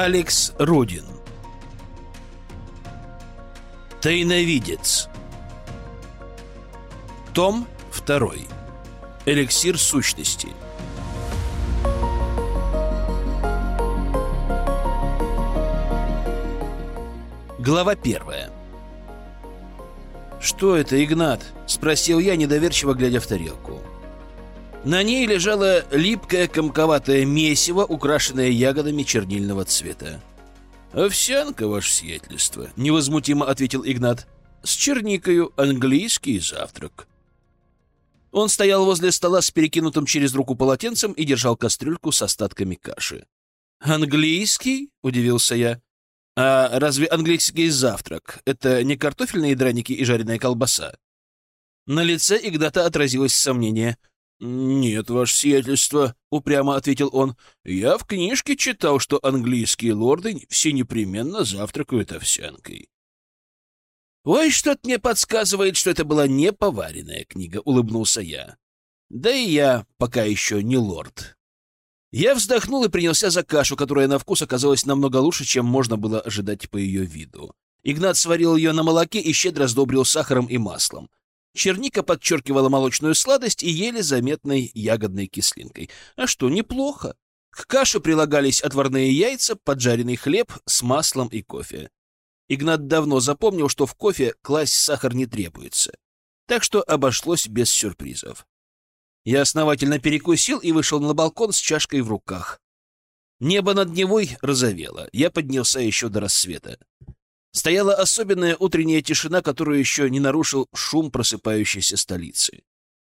Алекс Рудин. Тайновидец. Том 2 Эликсир сущности. Глава первая. «Что это, Игнат?» — спросил я, недоверчиво глядя в тарелку. На ней лежало липкое комковатое месиво, украшенное ягодами чернильного цвета. «Овсянка, ваше сиятельство», — невозмутимо ответил Игнат. «С черникою английский завтрак». Он стоял возле стола с перекинутым через руку полотенцем и держал кастрюльку с остатками каши. «Английский?» — удивился я. «А разве английский завтрак — это не картофельные драники и жареная колбаса?» На лице Игната отразилось сомнение. «Нет, ваше сиятельство», — упрямо ответил он. «Я в книжке читал, что английские лорды все непременно завтракают овсянкой». «Ой, что-то мне подсказывает, что это была не поваренная книга», — улыбнулся я. «Да и я пока еще не лорд». Я вздохнул и принялся за кашу, которая на вкус оказалась намного лучше, чем можно было ожидать по ее виду. Игнат сварил ее на молоке и щедро сдобрил сахаром и маслом. Черника подчеркивала молочную сладость и еле заметной ягодной кислинкой. А что, неплохо. К каше прилагались отварные яйца, поджаренный хлеб с маслом и кофе. Игнат давно запомнил, что в кофе класть сахар не требуется. Так что обошлось без сюрпризов. Я основательно перекусил и вышел на балкон с чашкой в руках. Небо над Невой розовело. Я поднялся еще до рассвета. Стояла особенная утренняя тишина, которую еще не нарушил шум просыпающейся столицы.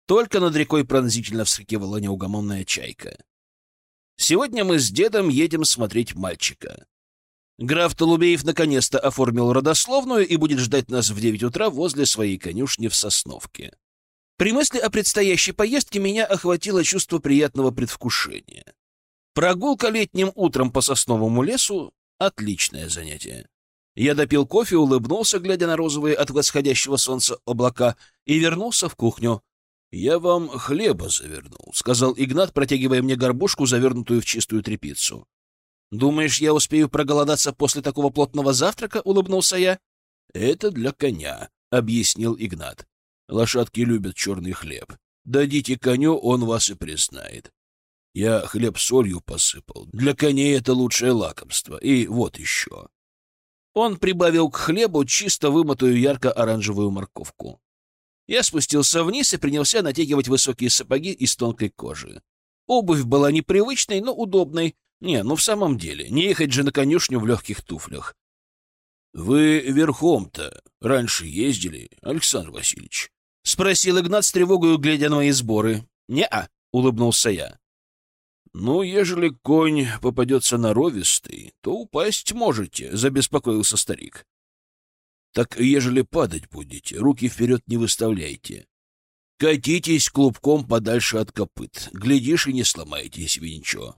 Только над рекой пронзительно вскрикивала неугомонная чайка. Сегодня мы с дедом едем смотреть мальчика. Граф Толубеев наконец-то оформил родословную и будет ждать нас в девять утра возле своей конюшни в Сосновке. При мысли о предстоящей поездке меня охватило чувство приятного предвкушения. Прогулка летним утром по сосновому лесу — отличное занятие. Я допил кофе, улыбнулся, глядя на розовые от восходящего солнца облака, и вернулся в кухню. «Я вам хлеба завернул», — сказал Игнат, протягивая мне горбушку, завернутую в чистую тряпицу. «Думаешь, я успею проголодаться после такого плотного завтрака?» — улыбнулся я. «Это для коня», — объяснил Игнат. «Лошадки любят черный хлеб. Дадите коню, он вас и признает. Я хлеб солью посыпал. Для коней это лучшее лакомство. И вот еще». Он прибавил к хлебу чисто вымытую ярко-оранжевую морковку. Я спустился вниз и принялся натягивать высокие сапоги из тонкой кожи. Обувь была непривычной, но удобной. Не, ну в самом деле, не ехать же на конюшню в легких туфлях. — Вы верхом-то раньше ездили, Александр Васильевич? — спросил Игнат с тревогой, глядя на мои сборы. — Не-а, — улыбнулся я. «Ну, ежели конь попадется норовистый, то упасть можете», — забеспокоился старик. «Так ежели падать будете, руки вперед не выставляйте. Катитесь клубком подальше от копыт. Глядишь и не сломаетесь ничего».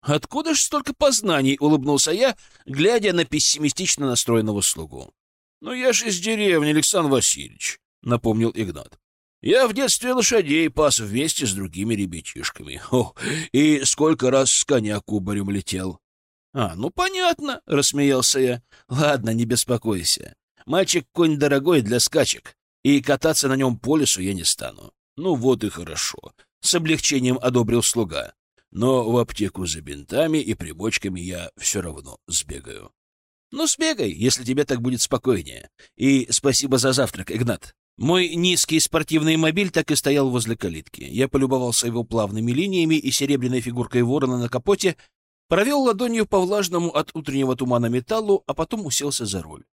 «Откуда ж столько познаний?» — улыбнулся я, глядя на пессимистично настроенного слугу. «Ну, я же из деревни, Александр Васильевич», — напомнил Игнат. Я в детстве лошадей пас вместе с другими ребятишками. О, и сколько раз с коня кубарем летел. — А, ну понятно, — рассмеялся я. — Ладно, не беспокойся. Мальчик конь дорогой для скачек, и кататься на нем по лесу я не стану. Ну вот и хорошо. С облегчением одобрил слуга. Но в аптеку за бинтами и примочками я все равно сбегаю. Ну, сбегай, если тебе так будет спокойнее. И спасибо за завтрак, Игнат. Мой низкий спортивный мобиль так и стоял возле калитки. Я полюбовался его плавными линиями и серебряной фигуркой ворона на капоте, провел ладонью по влажному от утреннего тумана металлу, а потом уселся за руль.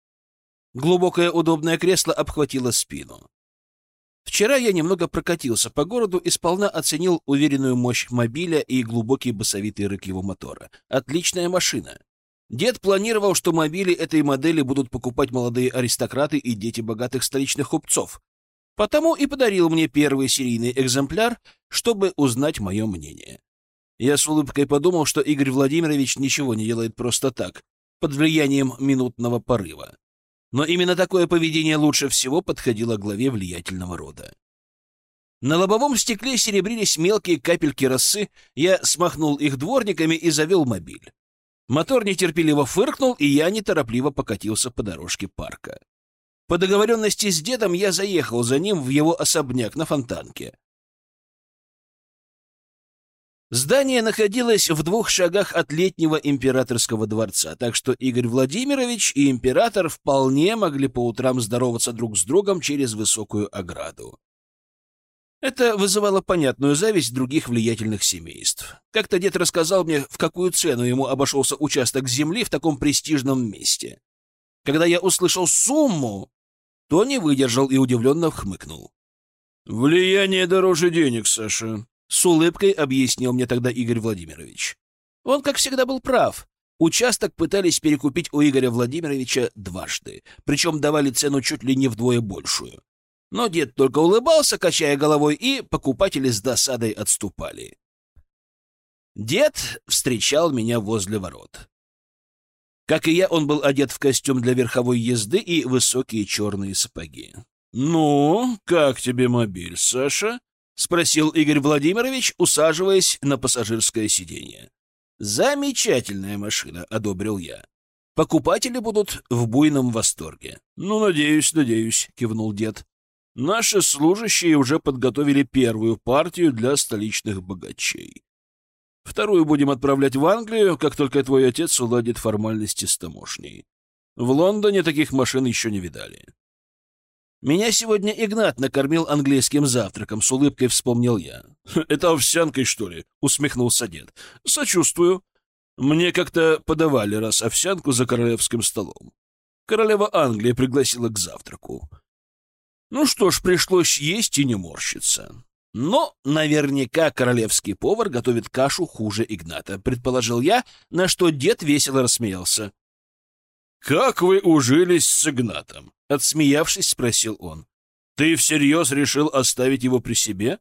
Глубокое удобное кресло обхватило спину. Вчера я немного прокатился по городу и сполна оценил уверенную мощь мобиля и глубокий басовитый рык его мотора. Отличная машина. Дед планировал, что мобили этой модели будут покупать молодые аристократы и дети богатых столичных купцов. Потому и подарил мне первый серийный экземпляр, чтобы узнать мое мнение. Я с улыбкой подумал, что Игорь Владимирович ничего не делает просто так, под влиянием минутного порыва. Но именно такое поведение лучше всего подходило главе влиятельного рода. На лобовом стекле серебрились мелкие капельки росы, я смахнул их дворниками и завел мобиль. Мотор нетерпеливо фыркнул, и я неторопливо покатился по дорожке парка. По договоренности с дедом я заехал за ним в его особняк на Фонтанке. Здание находилось в двух шагах от летнего императорского дворца, так что Игорь Владимирович и император вполне могли по утрам здороваться друг с другом через высокую ограду. Это вызывало понятную зависть других влиятельных семейств. Как-то дед рассказал мне, в какую цену ему обошелся участок земли в таком престижном месте. Когда я услышал сумму, то не выдержал и удивленно хмыкнул. «Влияние дороже денег, Саша», — с улыбкой объяснил мне тогда Игорь Владимирович. Он, как всегда, был прав. Участок пытались перекупить у Игоря Владимировича дважды, причем давали цену чуть ли не вдвое большую. Но дед только улыбался, качая головой, и покупатели с досадой отступали. Дед встречал меня возле ворот. Как и я, он был одет в костюм для верховой езды и высокие черные сапоги. «Ну, как тебе мобиль, Саша?» — спросил Игорь Владимирович, усаживаясь на пассажирское сиденье. «Замечательная машина», — одобрил я. «Покупатели будут в буйном восторге». «Ну, надеюсь, надеюсь», — кивнул дед. Наши служащие уже подготовили первую партию для столичных богачей. Вторую будем отправлять в Англию, как только твой отец уладит формальности с таможней. В Лондоне таких машин еще не видали. Меня сегодня Игнат накормил английским завтраком, с улыбкой вспомнил я. «Это овсянкой, что ли?» — усмехнулся дед. «Сочувствую. Мне как-то подавали раз овсянку за королевским столом. Королева Англии пригласила к завтраку. Ну что ж, пришлось есть и не морщиться. Но наверняка королевский повар готовит кашу хуже Игната, предположил я, на что дед весело рассмеялся. «Как вы ужились с Игнатом?» — отсмеявшись, спросил он. «Ты всерьез решил оставить его при себе?»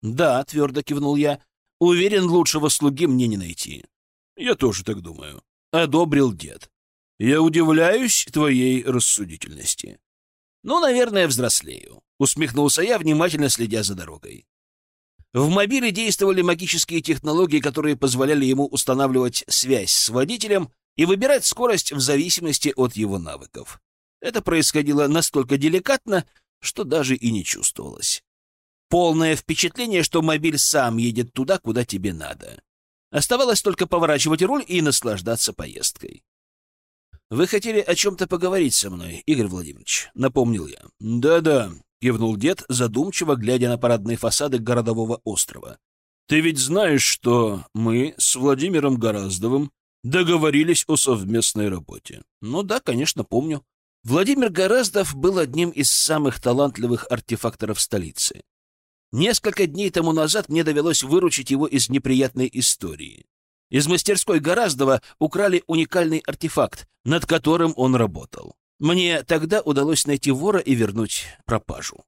«Да», — твердо кивнул я. «Уверен, лучшего слуги мне не найти». «Я тоже так думаю», — одобрил дед. «Я удивляюсь твоей рассудительности». «Ну, наверное, взрослею», — усмехнулся я, внимательно следя за дорогой. В мобиле действовали магические технологии, которые позволяли ему устанавливать связь с водителем и выбирать скорость в зависимости от его навыков. Это происходило настолько деликатно, что даже и не чувствовалось. Полное впечатление, что мобиль сам едет туда, куда тебе надо. Оставалось только поворачивать руль и наслаждаться поездкой. «Вы хотели о чем-то поговорить со мной, Игорь Владимирович?» — напомнил я. «Да-да», — кивнул дед, задумчиво глядя на парадные фасады городового острова. «Ты ведь знаешь, что мы с Владимиром Гораздовым договорились о совместной работе?» «Ну да, конечно, помню. Владимир Гораздов был одним из самых талантливых артефакторов столицы. Несколько дней тому назад мне довелось выручить его из неприятной истории. Из мастерской Гораздова украли уникальный артефакт, над которым он работал. Мне тогда удалось найти вора и вернуть пропажу.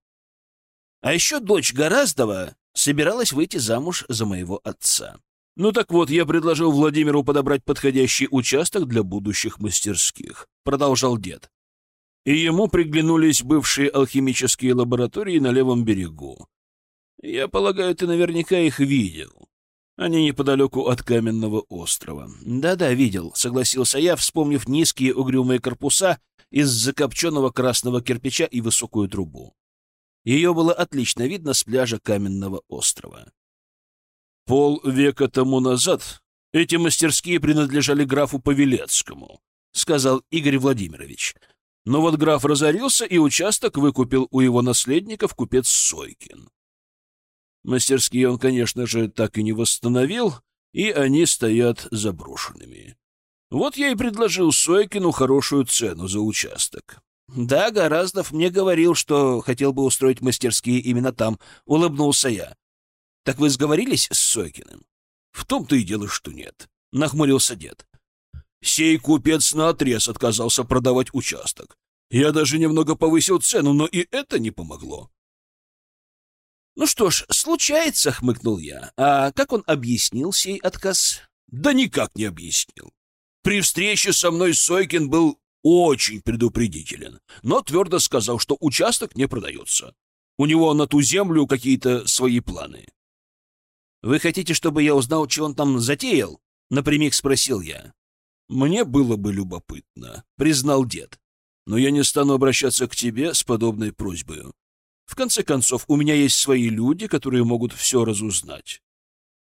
А еще дочь Гораздова собиралась выйти замуж за моего отца. Ну так вот, я предложил Владимиру подобрать подходящий участок для будущих мастерских, продолжал дед. И ему приглянулись бывшие алхимические лаборатории на левом берегу. Я полагаю, ты наверняка их видел. Они неподалеку от каменного острова. Да-да, видел, согласился я, вспомнив низкие угрюмые корпуса из закопченного красного кирпича и высокую трубу. Ее было отлично видно с пляжа каменного острова. Пол века тому назад эти мастерские принадлежали графу Павелецкому, сказал Игорь Владимирович. Но вот граф разорился, и участок выкупил у его наследников купец Сойкин. Мастерские он, конечно же, так и не восстановил, и они стоят заброшенными. Вот я и предложил Сойкину хорошую цену за участок. Да, Гораздов мне говорил, что хотел бы устроить мастерские именно там, улыбнулся я. Так вы сговорились с Сойкиным? В том-то и дело, что нет, нахмурился дед. Сей купец наотрез отказался продавать участок. Я даже немного повысил цену, но и это не помогло. «Ну что ж, случается», — хмыкнул я. «А как он объяснил сей отказ?» «Да никак не объяснил. При встрече со мной Сойкин был очень предупредителен, но твердо сказал, что участок не продается. У него на ту землю какие-то свои планы». «Вы хотите, чтобы я узнал, что он там затеял?» — напрямик спросил я. «Мне было бы любопытно», — признал дед. «Но я не стану обращаться к тебе с подобной просьбой. В конце концов, у меня есть свои люди, которые могут все разузнать.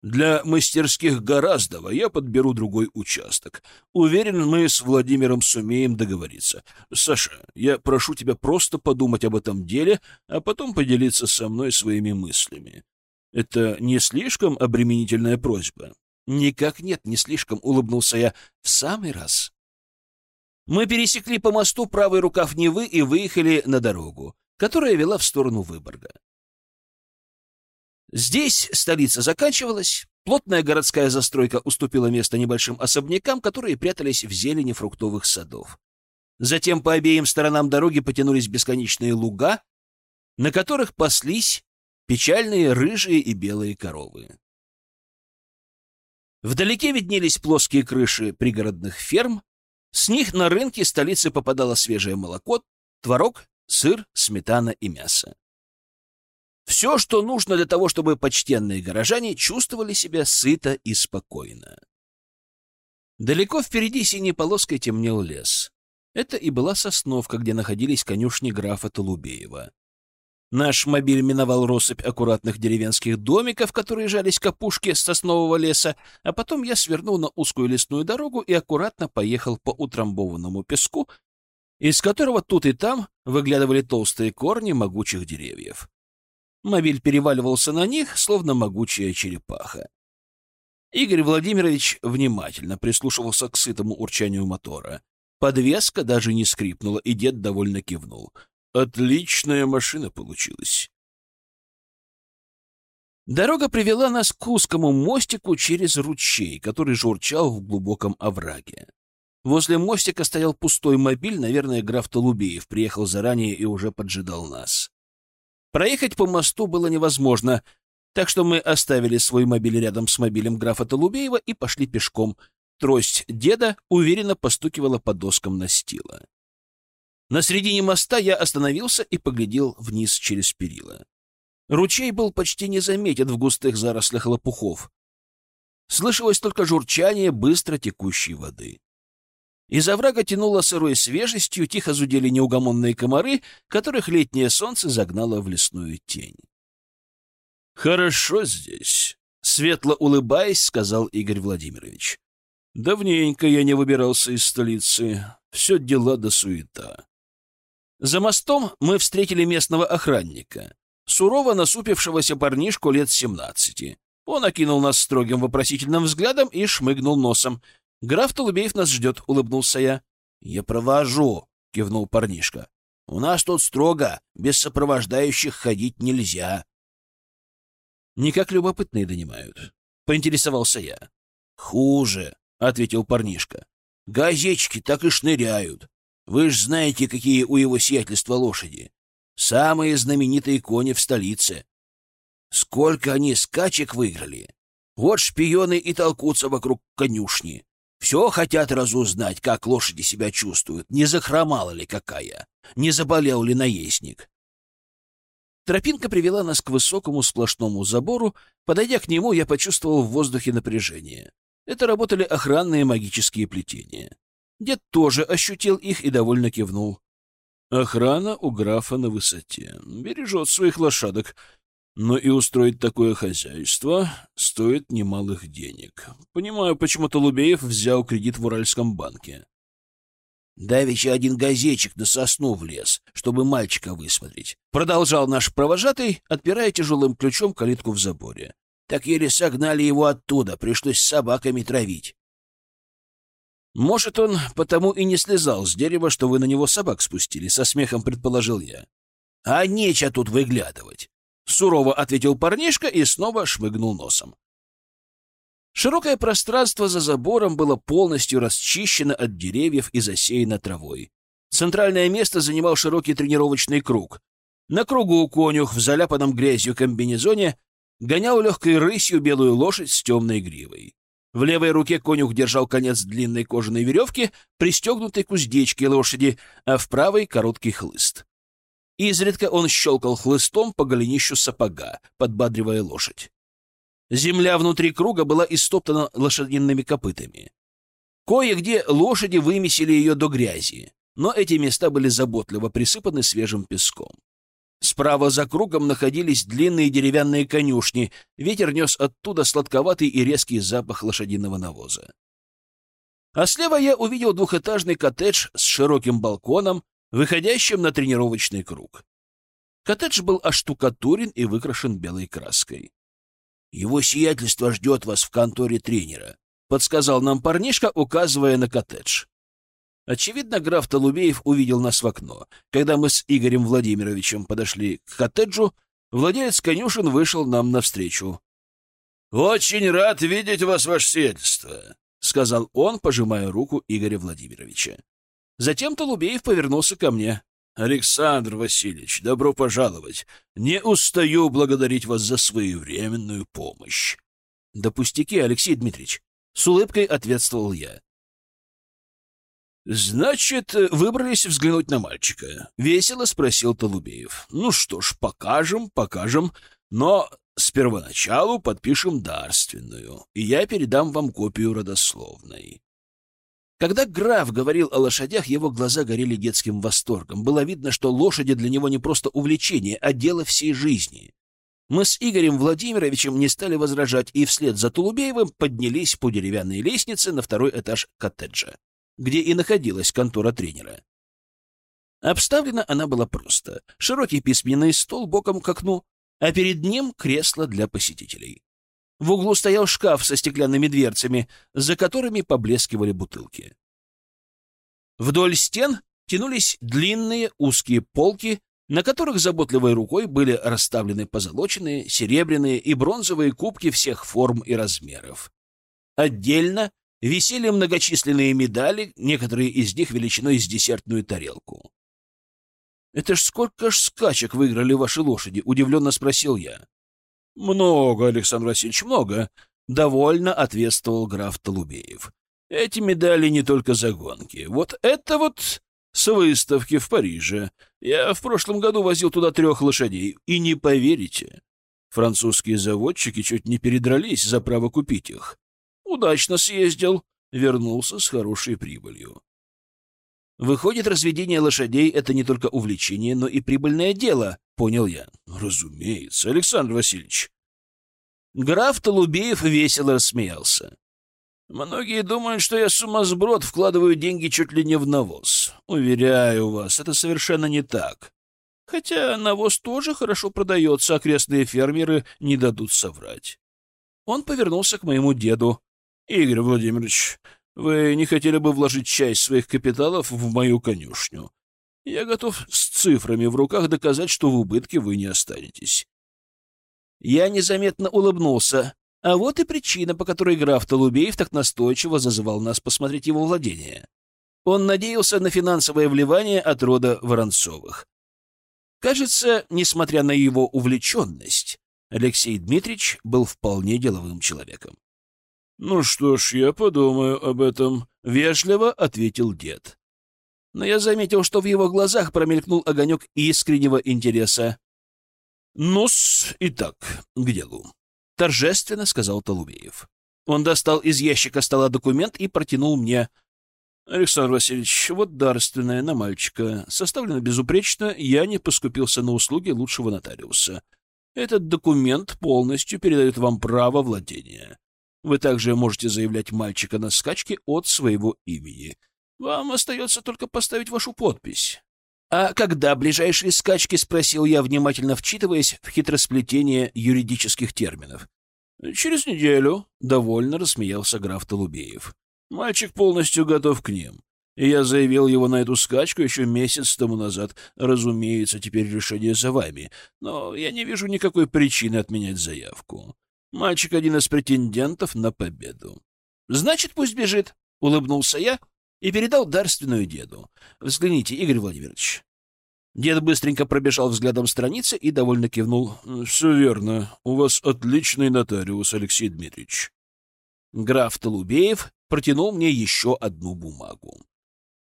Для мастерских гораздо, я подберу другой участок. Уверен, мы с Владимиром сумеем договориться. Саша, я прошу тебя просто подумать об этом деле, а потом поделиться со мной своими мыслями. Это не слишком обременительная просьба? Никак нет, не слишком, улыбнулся я. В самый раз. Мы пересекли по мосту правый рукав Невы и выехали на дорогу, которая вела в сторону Выборга. Здесь столица заканчивалась, плотная городская застройка уступила место небольшим особнякам, которые прятались в зелени фруктовых садов. Затем по обеим сторонам дороги потянулись бесконечные луга, на которых паслись печальные рыжие и белые коровы. Вдалеке виднелись плоские крыши пригородных ферм, с них на рынке столицы попадало свежее молоко, творог, сыр, сметана и мясо. Все, что нужно для того, чтобы почтенные горожане чувствовали себя сыто и спокойно. Далеко впереди синей полоской темнел лес. Это и была сосновка, где находились конюшни графа Толубеева. Наш мобиль миновал россыпь аккуратных деревенских домиков, которые жались к опушке соснового леса, а потом я свернул на узкую лесную дорогу и аккуратно поехал по утрамбованному песку, из которого тут и там выглядывали толстые корни могучих деревьев. Мобиль переваливался на них, словно могучая черепаха. Игорь Владимирович внимательно прислушивался к сытому урчанию мотора. Подвеска даже не скрипнула, и дед довольно кивнул. «Отличная машина получилась». Дорога привела нас к узкому мостику через ручей, который журчал в глубоком овраге. Возле мостика стоял пустой мобиль, наверное, граф Толубеев приехал заранее и уже поджидал нас. Проехать по мосту было невозможно, так что мы оставили свой мобиль рядом с мобилем графа Толубеева и пошли пешком. Трость деда уверенно постукивала по доскам настила. На середине моста я остановился и поглядел вниз через перила. Ручей был почти незаметен в густых зарослях лопухов. Слышалось только журчание быстро текущей воды. Из оврага тянуло сырой свежестью, тихо зудели неугомонные комары, которых летнее солнце загнало в лесную тень. «Хорошо здесь», — светло улыбаясь, сказал Игорь Владимирович. «Давненько я не выбирался из столицы. Все дела до суета». За мостом мы встретили местного охранника, сурово насупившегося парнишку лет семнадцати. Он окинул нас строгим вопросительным взглядом и шмыгнул носом — «Граф Толубеев нас ждет», — улыбнулся я. «Я провожу», — кивнул парнишка. «У нас тут строго, без сопровождающих ходить нельзя». «Никак любопытные донимают», — поинтересовался я. «Хуже», — ответил парнишка. «Газечки так и шныряют. Вы ж знаете, какие у его сиятельства лошади. Самые знаменитые кони в столице. Сколько они скачек выиграли. Вот шпионы и толкутся вокруг конюшни. Все хотят разузнать, как лошади себя чувствуют, не захромала ли какая, не заболел ли наездник. Тропинка привела нас к высокому сплошному забору. Подойдя к нему, я почувствовал в воздухе напряжение. Это работали охранные магические плетения. Дед тоже ощутил их и довольно кивнул. Охрана у графа на высоте. Бережет своих лошадок. Но и устроить такое хозяйство стоит немалых денег. Понимаю, почему Толубеев взял кредит в Уральском банке. Давеча один газетчик на сосну влез, чтобы мальчика высмотреть. Продолжал наш провожатый, отпирая тяжелым ключом калитку в заборе. Так еле согнали его оттуда, пришлось с собаками травить. Может, он потому и не слезал с дерева, что вы на него собак спустили, со смехом предположил я. А нечего тут выглядывать. Сурово ответил парнишка и снова шмыгнул носом. Широкое пространство за забором было полностью расчищено от деревьев и засеяно травой. Центральное место занимал широкий тренировочный круг. На кругу конюх в заляпанном грязью комбинезоне гонял легкой рысью белую лошадь с темной гривой. В левой руке конюх держал конец длинной кожаной веревки, пристегнутой к уздечке лошади, а в правой — короткий хлыст. Изредка он щелкал хлыстом по голенищу сапога, подбадривая лошадь. Земля внутри круга была истоптана лошадиными копытами. Кое-где лошади вымесили ее до грязи, но эти места были заботливо присыпаны свежим песком. Справа за кругом находились длинные деревянные конюшни, ветер нес оттуда сладковатый и резкий запах лошадиного навоза. А слева я увидел двухэтажный коттедж с широким балконом, выходящим на тренировочный круг. Коттедж был оштукатурен и выкрашен белой краской. «Его сиятельство ждет вас в конторе тренера», — подсказал нам парнишка, указывая на коттедж. Очевидно, граф Толубеев увидел нас в окно. Когда мы с Игорем Владимировичем подошли к коттеджу, владелец конюшен вышел нам навстречу. — Очень рад видеть вас, ваше сиятельство, — сказал он, пожимая руку Игоря Владимировича. Затем Толубеев повернулся ко мне. — Александр Васильевич, добро пожаловать. Не устаю благодарить вас за своевременную помощь. — Да пустяки, Алексей Дмитриевич. С улыбкой ответствовал я. «Значит, выбрались взглянуть на мальчика?» — весело спросил Толубеев. «Ну что ж, покажем, покажем, но с первоначалу подпишем дарственную, и я передам вам копию родословной». Когда граф говорил о лошадях, его глаза горели детским восторгом. Было видно, что лошади для него не просто увлечение, а дело всей жизни. Мы с Игорем Владимировичем не стали возражать и вслед за Тулубеевым поднялись по деревянной лестнице на второй этаж коттеджа где и находилась контора тренера. Обставлена она была просто. Широкий письменный стол боком к окну, а перед ним кресло для посетителей. В углу стоял шкаф со стеклянными дверцами, за которыми поблескивали бутылки. Вдоль стен тянулись длинные узкие полки, на которых заботливой рукой были расставлены позолоченные, серебряные и бронзовые кубки всех форм и размеров. Отдельно висели многочисленные медали, некоторые из них величиной с десертную тарелку. «Это ж сколько ж скачек выиграли ваши лошади?» — удивленно спросил я. «Много, Александр Васильевич, много», — довольно ответствовал граф Толубеев. «Эти медали не только за гонки. Вот это вот с выставки в Париже. Я в прошлом году возил туда трех лошадей, и не поверите, французские заводчики чуть не передрались за право купить их. Удачно съездил, вернулся с хорошей прибылью. Выходит, разведение лошадей — это не только увлечение, но и прибыльное дело, понял я. Разумеется, Александр Васильевич. Граф Толубеев весело рассмеялся. Многие думают, что я сумасброд, вкладываю деньги чуть ли не в навоз. Уверяю вас, это совершенно не так. Хотя навоз тоже хорошо продается, окрестные фермеры не дадут соврать. Он повернулся к моему деду. Игорь Владимирович, вы не хотели бы вложить часть своих капиталов в мою конюшню? Я готов с цифрами в руках доказать, что в убытке вы не останетесь. Я незаметно улыбнулся. А вот и причина, по которой граф Толубеев так настойчиво зазывал нас посмотреть его владение. Он надеялся на финансовое вливание от рода Воронцовых. Кажется, несмотря на его увлеченность, Алексей Дмитриевич был вполне деловым человеком. «Ну что ж, я подумаю об этом», — вежливо ответил дед. Но я заметил, что в его глазах промелькнул огонек искреннего интереса. «Ну-с, итак, к делу», — торжественно сказал Толубеев. Он достал из ящика стола документ и протянул мне. «Александр Васильевич, вот дарственное на мальчика. Составлено безупречно, я не поскупился на услуги лучшего нотариуса. Этот документ полностью передает вам право владения. Вы также можете заявлять мальчика на скачке от своего имени. Вам остается только поставить вашу подпись. «А когда ближайшие скачки?» — спросил я, внимательно вчитываясь в хитросплетение юридических терминов. «Через неделю», — довольно рассмеялся граф Толубеев. «Мальчик полностью готов к ним. Я заявил его на эту скачку еще месяц тому назад. Разумеется, теперь решение за вами, но я не вижу никакой причины отменять заявку. Мальчик один из претендентов на победу. Значит, пусть бежит, улыбнулся я и передал дарственную деду. Взгляните, Игорь Владимирович. Дед быстренько пробежал взглядом страницы и довольно кивнул. «Все верно. У вас отличный нотариус, Алексей Дмитриевич». Граф Толубеев протянул мне еще одну бумагу.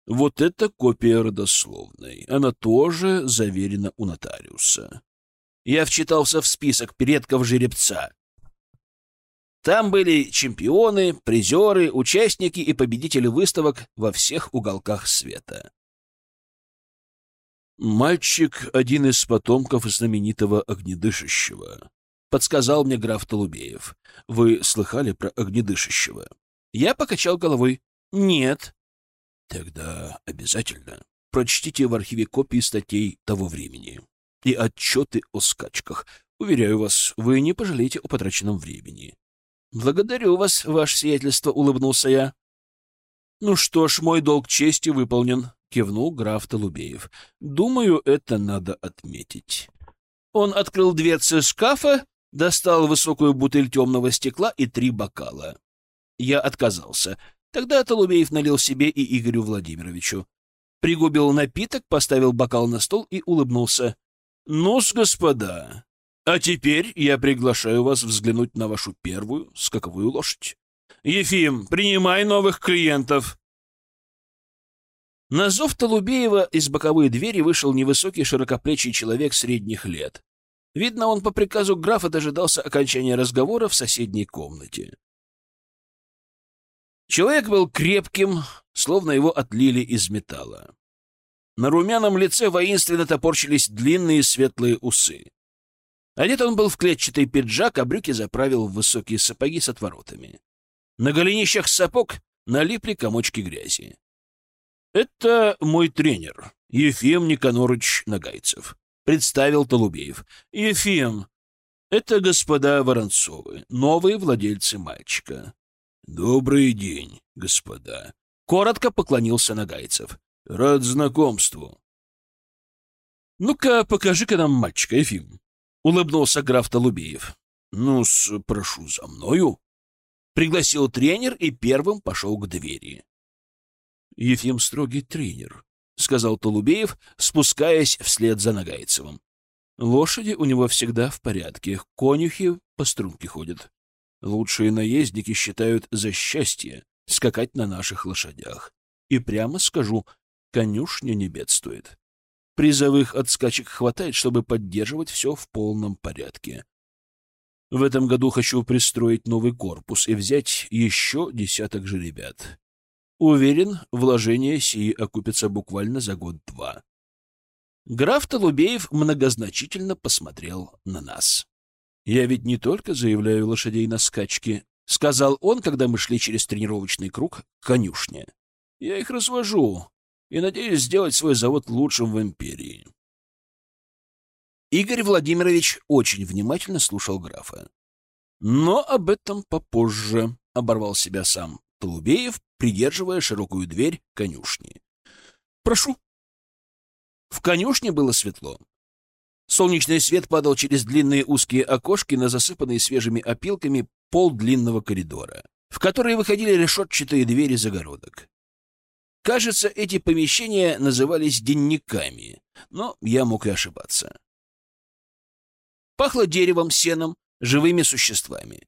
Вот это копия родословной. Она тоже заверена у нотариуса. Я вчитался в список предков жеребца. Там были чемпионы, призеры, участники и победители выставок во всех уголках света. «Мальчик — один из потомков знаменитого огнедышащего», — подсказал мне граф Толубеев. «Вы слыхали про огнедышащего?» Я покачал головой. «Нет». «Тогда обязательно прочтите в архиве копии статей того времени и отчеты о скачках. Уверяю вас, вы не пожалеете о потраченном времени. «Благодарю вас, ваше сиятельство», — улыбнулся я. «Ну что ж, мой долг чести выполнен», — кивнул граф Толубеев. «Думаю, это надо отметить». Он открыл дверцы шкафа, достал высокую бутыль темного стекла и три бокала. Я отказался. Тогда Толубеев налил себе и Игорю Владимировичу. Пригубил напиток, поставил бокал на стол и улыбнулся. «Ну-с, господа, а теперь я приглашаю вас взглянуть на вашу первую скаковую лошадь. Ефим, принимай новых клиентов. На зов Толубеева из боковой двери вышел невысокий широкоплечий человек средних лет. Видно, он по приказу графа дожидался окончания разговора в соседней комнате. Человек был крепким, словно его отлили из металла. На румяном лице воинственно топорщились длинные светлые усы. Одет он был в клетчатый пиджак, а брюки заправил в высокие сапоги с отворотами. На голенищах сапог налипли комочки грязи. «Это мой тренер, Ефим Никонорович Нагайцев», — представил Толубеев. «Ефим, это господа Воронцовы, новые владельцы мальчика». «Добрый день, господа», — коротко поклонился Нагайцев. «Рад знакомству». «Ну-ка, покажи-ка нам мальчика, Ефим», — улыбнулся граф Толубеев. ну прошу за мною». Пригласил тренер и первым пошел к двери. «Ефим строгий тренер», — сказал Толубеев, спускаясь вслед за Нагайцевым. «Лошади у него всегда в порядке, конюхи по струнке ходят. Лучшие наездники считают за счастье скакать на наших лошадях. И прямо скажу, конюшня не бедствует. Призовых отскачек хватает, чтобы поддерживать все в полном порядке. В этом году хочу пристроить новый корпус и взять еще десяток же ребят. Уверен, вложения сии окупятся буквально за год-два. Граф Толубеев многозначительно посмотрел на нас. «Я ведь не только заявляю лошадей на скачки», — сказал он, когда мы шли через тренировочный круг к конюшне. «Я их развожу, и надеюсь сделать свой завод лучшим в империи. Игорь Владимирович очень внимательно слушал графа. Но об этом попозже, — оборвал себя сам Толубеев, придерживая широкую дверь конюшни. — Прошу. В конюшне было светло. Солнечный свет падал через длинные узкие окошки на засыпанные свежими опилками пол длинного коридора, в который выходили решетчатые двери загородок. Кажется, эти помещения назывались денниками, но я мог и ошибаться. Пахло деревом, сеном, живыми существами.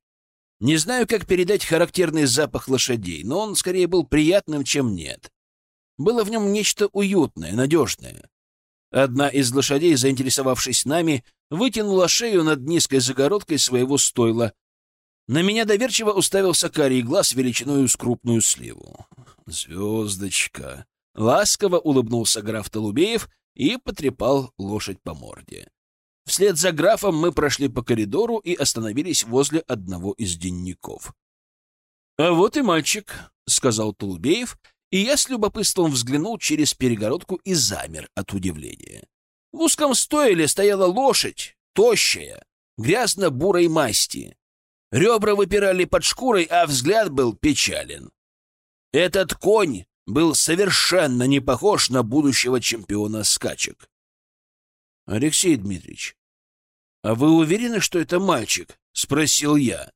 Не знаю, как передать характерный запах лошадей, но он скорее был приятным, чем нет. Было в нем нечто уютное, надежное. Одна из лошадей, заинтересовавшись нами, вытянула шею над низкой загородкой своего стойла. На меня доверчиво уставился карий глаз величиною с крупную сливу. «Звездочка!» — ласково улыбнулся граф Толубеев и потрепал лошадь по морде. Вслед за графом мы прошли по коридору и остановились возле одного из денников. «А вот и мальчик», — сказал Толубеев, и я с любопытством взглянул через перегородку и замер от удивления. В узком стойле стояла лошадь, тощая, грязно-бурой масти. Ребра выпирали под шкурой, а взгляд был печален. Этот конь был совершенно не похож на будущего чемпиона скачек. — Алексей Дмитриевич, а вы уверены, что это мальчик? — спросил я.